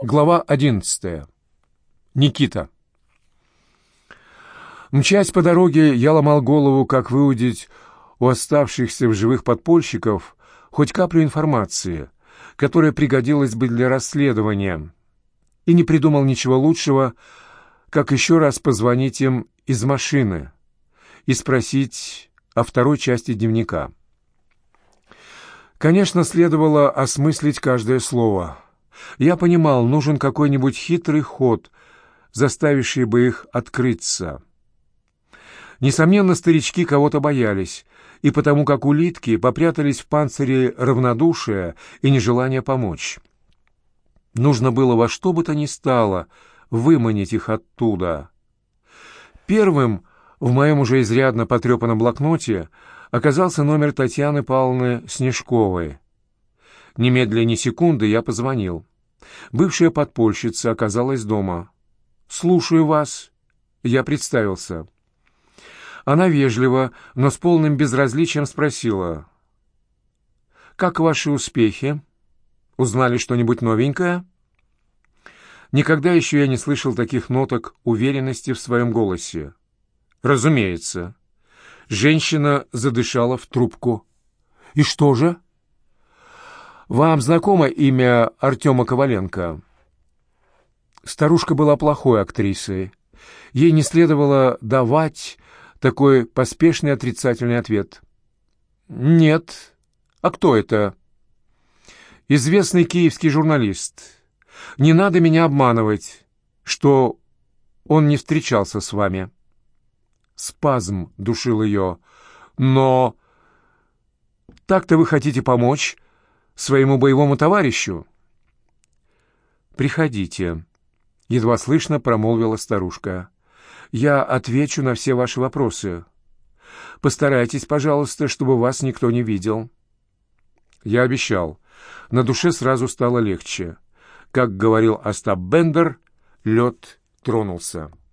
Глава одиннадцатая. Никита. Мчась по дороге, я ломал голову, как выудить у оставшихся в живых подпольщиков хоть каплю информации, которая пригодилась бы для расследования, и не придумал ничего лучшего, как еще раз позвонить им из машины и спросить о второй части дневника. Конечно, следовало осмыслить каждое слово — я понимал, нужен какой-нибудь хитрый ход, заставивший бы их открыться. Несомненно, старички кого-то боялись, и потому как улитки попрятались в панцире равнодушия и нежелания помочь. Нужно было во что бы то ни стало выманить их оттуда. Первым в моем уже изрядно потрепанном блокноте оказался номер Татьяны Павловны Снежковой. Немедля ни секунды я позвонил. Бывшая подпольщица оказалась дома. «Слушаю вас». Я представился. Она вежливо, но с полным безразличием спросила. «Как ваши успехи? Узнали что-нибудь новенькое?» Никогда еще я не слышал таких ноток уверенности в своем голосе. «Разумеется». Женщина задышала в трубку. «И что же?» Вам знакомо имя Артема Коваленко? Старушка была плохой актрисой. Ей не следовало давать такой поспешный отрицательный ответ. «Нет. А кто это?» «Известный киевский журналист. Не надо меня обманывать, что он не встречался с вами». Спазм душил ее. «Но...» «Так-то вы хотите помочь?» Своему боевому товарищу?» «Приходите», — едва слышно промолвила старушка. «Я отвечу на все ваши вопросы. Постарайтесь, пожалуйста, чтобы вас никто не видел». Я обещал. На душе сразу стало легче. Как говорил Остап Бендер, лед тронулся.